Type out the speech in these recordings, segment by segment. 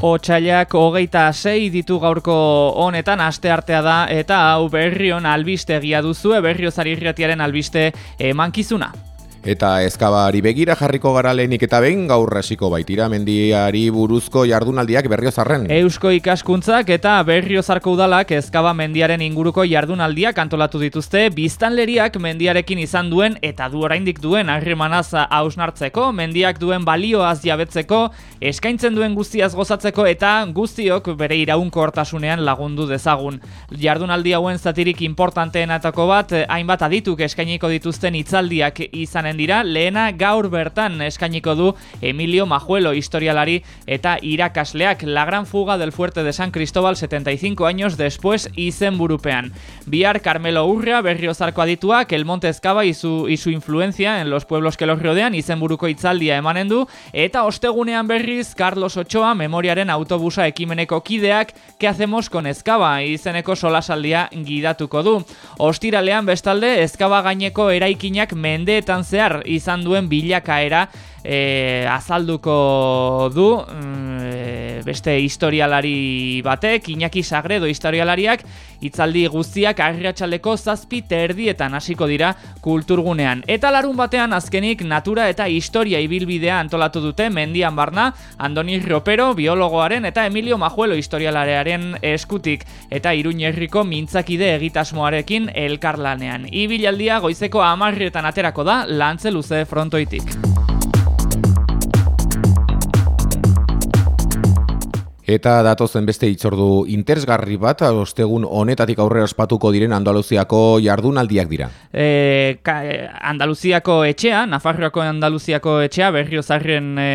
Otsailak hogeita sei ditu gaurko honetan aste artea da eta hau berrion albistegia duzu berriozari irratiaren albiste emankizuna. Eta ezkabari begira jarriko gara lehenik eta behin gaur hasiko baitira mendiari buruzko jardunaldiak berriozarren. Eusko ikaskuntzak eta berriozarko udalak ezkaba mendiaren inguruko jardunaldiak antolatu dituzte biztanleriak mendiarekin izan duen eta du oraindik duen harremanaz hausnartzeko, mendiak duen balioaz jabetzeko, eskaintzen duen guztiaz gozatzeko eta guztiok bere iraunkortasunean lagundu dezagun. Jardunaldi hauen zatirik importanteenatako bat, hainbat adituk eskainiko dituzten hitzaldiak izan dira, lehena gaur bertan eskainiko du Emilio Majuelo historialari eta irakasleak la gran fuga del fuerte de San Cristóbal 75 años después izen burupean. Bihar Carmelo Urria berriozarko adituak El Monte Ezkaba y su, influencia en los pueblos que los rodean izen buruko itzaldia emanen du eta ostegunean berriz Carlos Ochoa memoriaren autobusa ekimeneko kideak que hacemos con Ezkaba izeneko solasaldia gidatuko du. Ostiralean bestalde Ezkaba gaineko eraikinak mendeetan ze izan duen bilakaera e, azalduko du mm, beste historialari batek, Iñaki Sagredo historialariak, hitzaldi guztiak agriatxaleko zazpi terdietan hasiko dira kulturgunean. Eta larun batean azkenik natura eta historia ibilbidea antolatu dute mendian barna, Andoni Ropero, biologoaren eta Emilio Majuelo historialarearen eskutik eta iruñerriko mintzakide egitasmoarekin elkarlanean. Ibilaldia goizeko amarrietan aterako da lantze luze frontoitik. Eta datozen beste itzordu interesgarri bat, ostegun honetatik aurrera ospatuko diren Andaluziako jardunaldiak dira. E, ka, Andaluziako etxea, Nafarroako Andaluziako etxea, berriozarren e,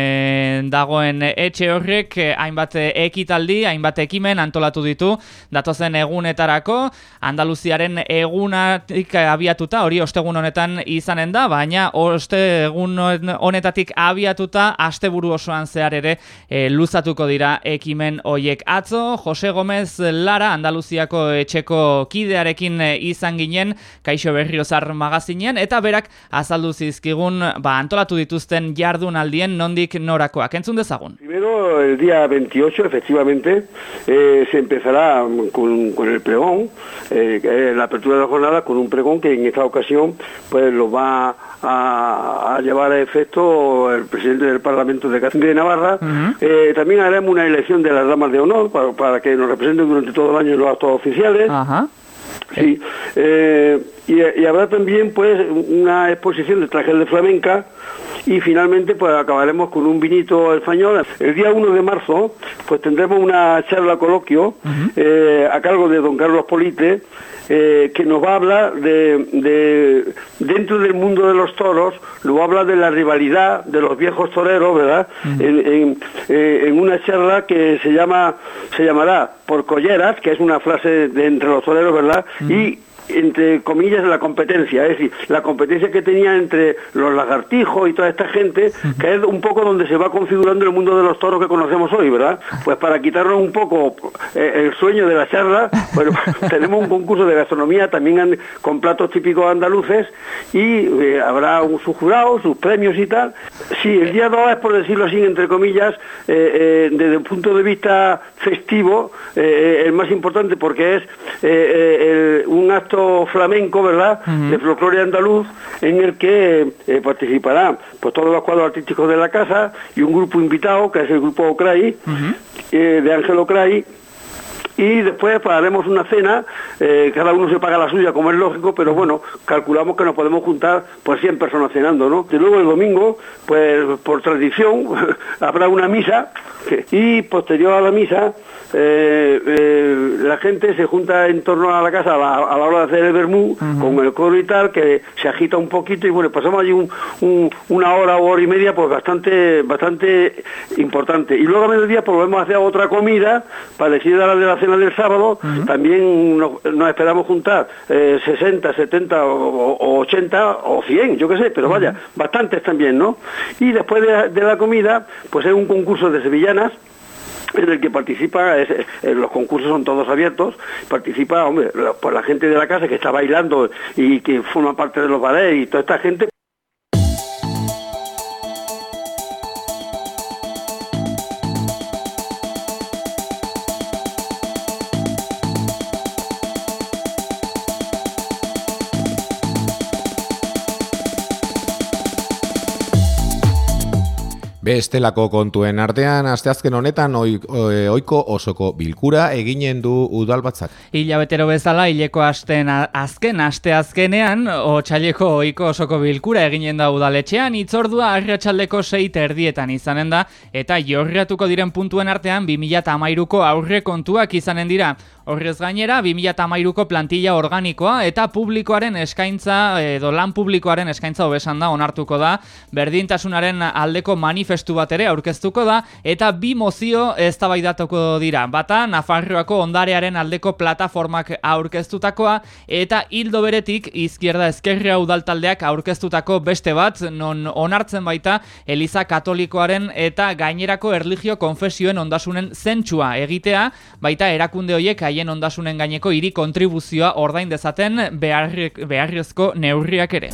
dagoen etxe horrek, e, hainbat ekitaldi, hainbat ekimen antolatu ditu, datozen egunetarako, Andaluziaren egunatik abiatuta, hori ostegun honetan izanen da, baina ostegun honetatik abiatuta, asteburu osoan zehar ere, e, luzatuko dira ekimen ekimen hoiek atzo Jose Gomez Lara Andaluziako etxeko kidearekin eh, izan ginen Kaixo Berriozar magazinean eta berak azaldu zizkigun ba antolatu dituzten jardunaldien nondik norakoak entzun dezagun. Primero el día 28 efectivamente eh, se empezará con, con el pregón eh, la apertura de la jornada con un pregón que en esta ocasión pues lo va a, a llevar a efecto el presidente del Parlamento de, de Navarra. Uh -huh. eh, también haremos una elección de las damas de honor para, para que nos representen durante todo el año en los actos oficiales. Sí, eh, y, y, habrá también pues una exposición de trajes de flamenca y finalmente pues acabaremos con un vinito español. El día 1 de marzo pues tendremos una charla coloquio uh -huh. eh, a cargo de don Carlos Polite eh, que nos va a hablar de, de, dentro del mundo de los toros, nos va a hablar de la rivalidad de los viejos toreros, ¿verdad? Uh -huh. en, en, eh, en, una charla que se llama se llamará por colleras, que es una frase de entre los toreros, ¿verdad? Uh -huh. Y entre comillas la competencia, es decir, la competencia que tenía entre los lagartijos y toda esta gente, que es un poco donde se va configurando el mundo de los toros que conocemos hoy, ¿verdad? Pues para quitarnos un poco eh, el sueño de la charla, bueno, tenemos un concurso de gastronomía también con platos típicos andaluces y eh, habrá un, sus jurados, sus premios y tal. Sí, el día 2 es por decirlo así, entre comillas, eh, desde el punto de vista festivo, el más importante porque es un acto flamenco, ¿verdad?, uh -huh. de folclore andaluz, en el que eh, participarán pues todos los cuadros artísticos de la casa y un grupo invitado, que es el grupo Ocray, uh -huh. eh, de Ángel Ocray, y después pues, haremos una cena, eh, cada uno se paga la suya como es lógico, pero bueno, calculamos que nos podemos juntar pues 100 personas cenando, ¿no? Y luego el domingo, pues por tradición, habrá una misa y posterior a la misa eh, eh, la gente se junta en torno a la casa a la, a la hora de hacer el vermú uh -huh. con el coro y tal, que se agita un poquito y bueno, pasamos allí un, un, una hora o hora y media pues bastante bastante importante. Y luego a mediodía pues volvemos a hacer otra comida parecida a la de la cena del sábado, uh -huh. también nos, nos, esperamos juntar eh, 60, 70 o, o, 80 o 100, yo qué sé, pero vaya, uh -huh. bastantes también, ¿no? Y después de, de la comida pues es un concurso de sevillanas en el que participa, eh, los concursos son todos abiertos, participa, hombre, la, pues la gente de la casa que está bailando y que forma parte de los ballets y toda esta gente. Bestelako kontuen artean, asteazken honetan oiko osoko bilkura eginen du udalbatzak. Ila betero bezala, hileko asten azken, asteazkenean, otxaileko oiko osoko bilkura eginen da udaletxean, itzordua arratsaldeko sei erdietan izanen da, eta jorriatuko diren puntuen artean, 2008ko aurre kontuak izanen dira. Horrez gainera, 2008ko plantilla organikoa eta publikoaren eskaintza, edo lan publikoaren eskaintza hobesan da, onartuko da, berdintasunaren aldeko manifestazioa manifestu bat ere aurkeztuko da eta bi mozio eztabaidatuko dira. Bata Nafarroako ondarearen aldeko plataformak aurkeztutakoa eta hildo beretik izquierda ezkerria udaltaldeak aurkeztutako beste bat non onartzen baita Eliza Katolikoaren eta gainerako erlijio konfesioen ondasunen zentsua egitea, baita erakunde hoiek haien ondasunen gaineko hiri kontribuzioa ordain dezaten beharrezko neurriak ere.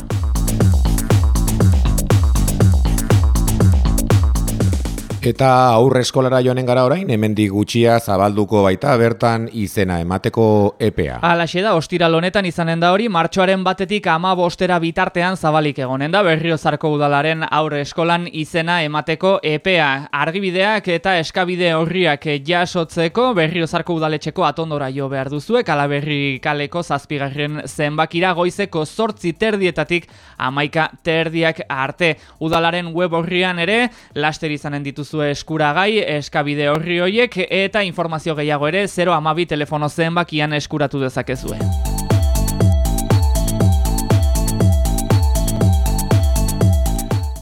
Eta aurre eskolara joanen gara orain, hemendik gutxia zabalduko baita bertan izena emateko EPA. Alaxe da, ostira lonetan izanen da hori, martxoaren batetik ama bostera bitartean zabalik egonen da, berriozarko udalaren aurre eskolan izena emateko EPA. Argibideak eta eskabide horriak jasotzeko, berriozarko udaletxeko atondora jo behar duzuek, alaberri kaleko zazpigarren zenbakira goizeko sortzi terdietatik amaika terdiak arte. Udalaren web horrian ere, laster izanen dituzu dituzue eskuragai eskabide horri hoiek eta informazio gehiago ere 0 amabi telefono zenbakian eskuratu dezakezue.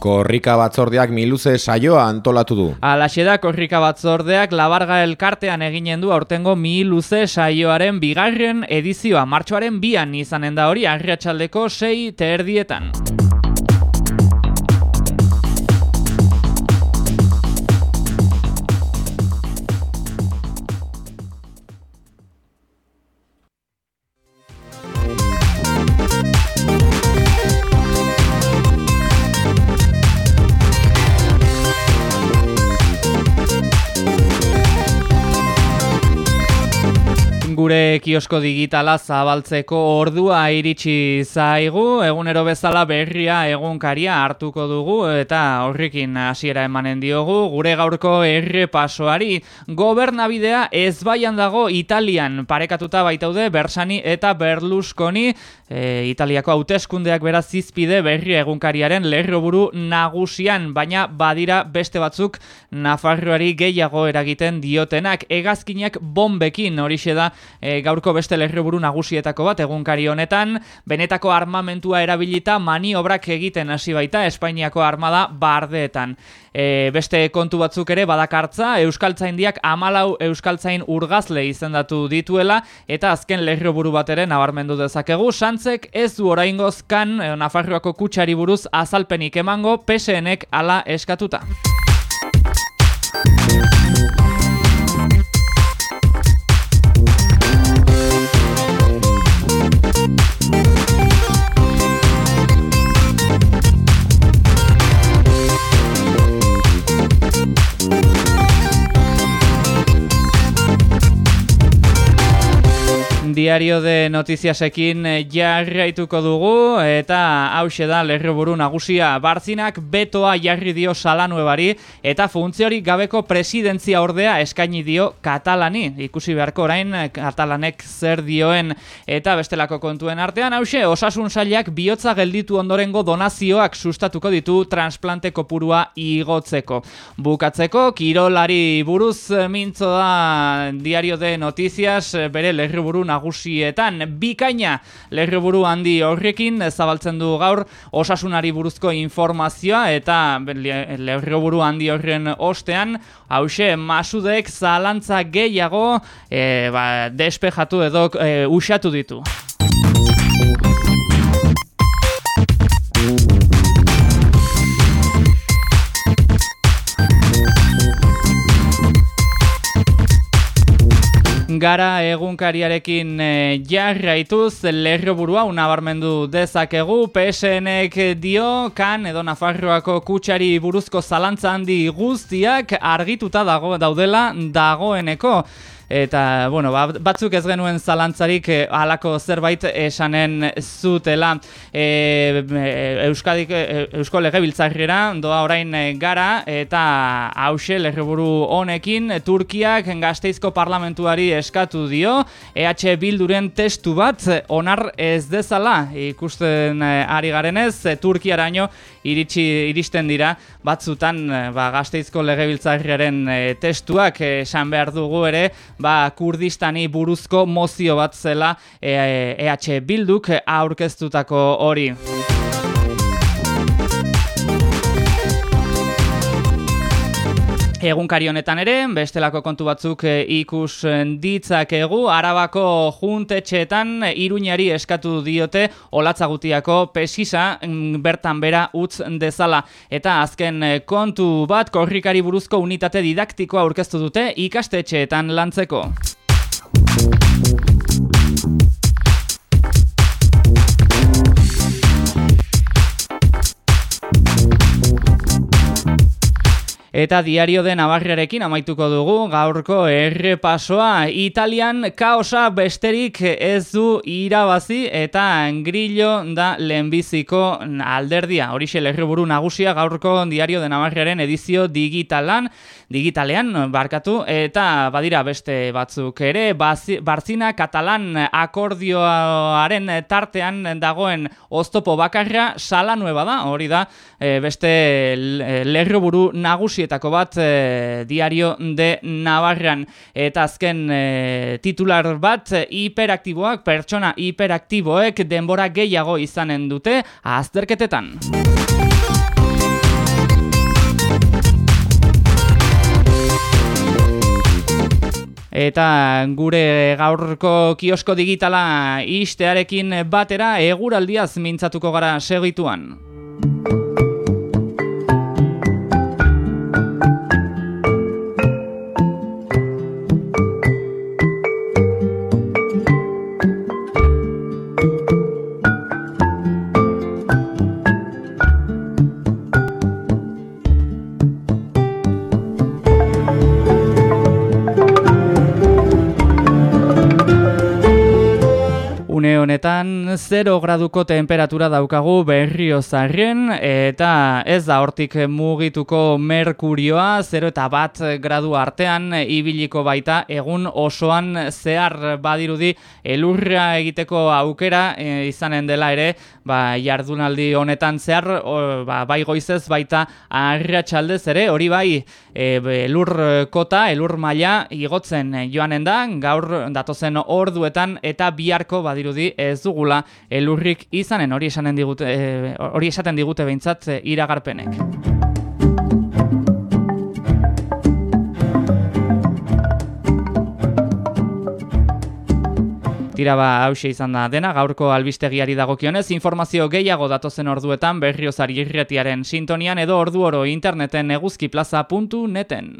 Korrika batzordeak miluze saioa antolatu du. Alaxe da, korrika batzordeak labarga elkartean eginen du aurtengo miluze saioaren bigarren edizioa. Martxoaren bian izanen da hori, agriatxaldeko sei terdietan. Gure kiosko digitala zabaltzeko ordua iritsi zaigu, egunero bezala berria egunkaria hartuko dugu eta horrekin hasiera emanen diogu, gure gaurko errepasoari gobernabidea ez baian dago Italian. Parekatuta baitaude Bersani eta Berlusconi. E, Italiako hauteskundeak beraz zizpide berri egunkariaren lerroburu nagusian, baina badira beste batzuk Nafarroari gehiago eragiten diotenak. Egazkinak bombekin horixe da e, gaurko beste lerroburu nagusietako bat egunkari honetan, benetako armamentua erabilita maniobrak egiten hasi baita Espainiako armada bardeetan. E, beste kontu batzuk ere badakartza, Euskaltzaindiak amalau Euskaltzain urgazle izendatu dituela, eta azken lerroburu bat ere nabarmendu dezakegu, Santzek ez du oraingozkan e, Nafarroako kutsari buruz azalpenik emango PSNek ala eskatuta. Diario de notiziasekin eh, jarraituko dugu eta hause da lerroburu nagusia barzinak betoa jarri dio salanuebari eta funtziorik gabeko presidentzia ordea eskaini dio katalani. Ikusi beharko orain eh, katalanek zer dioen eta bestelako kontuen artean hause osasun sailak bihotza gelditu ondorengo donazioak sustatuko ditu transplante kopurua igotzeko. Bukatzeko kirolari buruz mintzo da diario de notizias bere lerroburu nagusia nagusietan bikaina lerroburu handi horrekin zabaltzen du gaur osasunari buruzko informazioa eta lerroburu handi horren ostean hause masudek zalantza gehiago e, ba, despejatu edo e, usatu ditu. Gara egunkariarekin e, jarraituz lerro burua unabarmendu dezakegu. PSNek dio kan edo Nafarroako kutsari buruzko zalantza handi guztiak argituta dago daudela dagoeneko eta bueno, ba, batzuk ez genuen zalantzarik e, halako zerbait esanen zutela. E, Euskadik, Eusko Legebiltzarrera doa orain gara eta hause legeburu honekin Turkiak gazteizko parlamentuari eskatu dio. EH Bilduren testu bat onar ez dezala. Ikusten ari garenez Turkiaraino iritsi iristen dira. Batzutan ba, gazteizko legebiltzarriaren testuak esan behar dugu ere ba, kurdistani buruzko mozio bat zela EH Bilduk aurkeztutako hori. Egunkari honetan ere, bestelako kontu batzuk eh, ikus ditzakegu, arabako juntetxeetan iruñari eskatu diote olatzagutiako pesisa mm, bertan bera utz dezala. Eta azken eh, kontu bat, korrikari buruzko unitate didaktikoa aurkeztu dute ikastetxeetan lantzeko. Eta diario de Navarriarekin amaituko dugu gaurko errepasoa. Italian kaosa besterik ez du irabazi eta grillo da lehenbiziko alderdia. Horixe lerriburu nagusia gaurko diario de Navarriaren edizio digitalan digitalean barkatu eta badira beste batzuk ere Barzina Katalan akordioaren tartean dagoen oztopo bakarra sala nueva da hori da e, beste lerroburu nagusietako bat e, diario de Navarran eta azken e, titular bat hiperaktiboak pertsona hiperaktiboek denbora gehiago izanen dute azterketetan. Eta gure gaurko kiosko digitala istearekin batera eguraldiaz mintzatuko gara segituan. Honetan 0 graduko temperatura daukagu berrio zarren eta ez da hortik mugituko merkurioa 0 eta bat gradu artean ibiliko baita egun osoan zehar. Badirudi elurra egiteko aukera e, izanen dela ere ba, jardunaldi honetan zehar ba, bai goizez baita arratxaldez ere hori bai e, elur kota, elur maila igotzen joanen da. Gaur datozen orduetan eta biharko badirudi ez dugula elurrik izanen hori esanen digute e, hori esaten digute beintzat e, iragarpenek. Tira ba, hause izan da dena, gaurko albistegiari dagokionez, informazio gehiago datozen orduetan berriozari irretiaren sintonian edo ordu oro interneten eguzkiplaza.neten.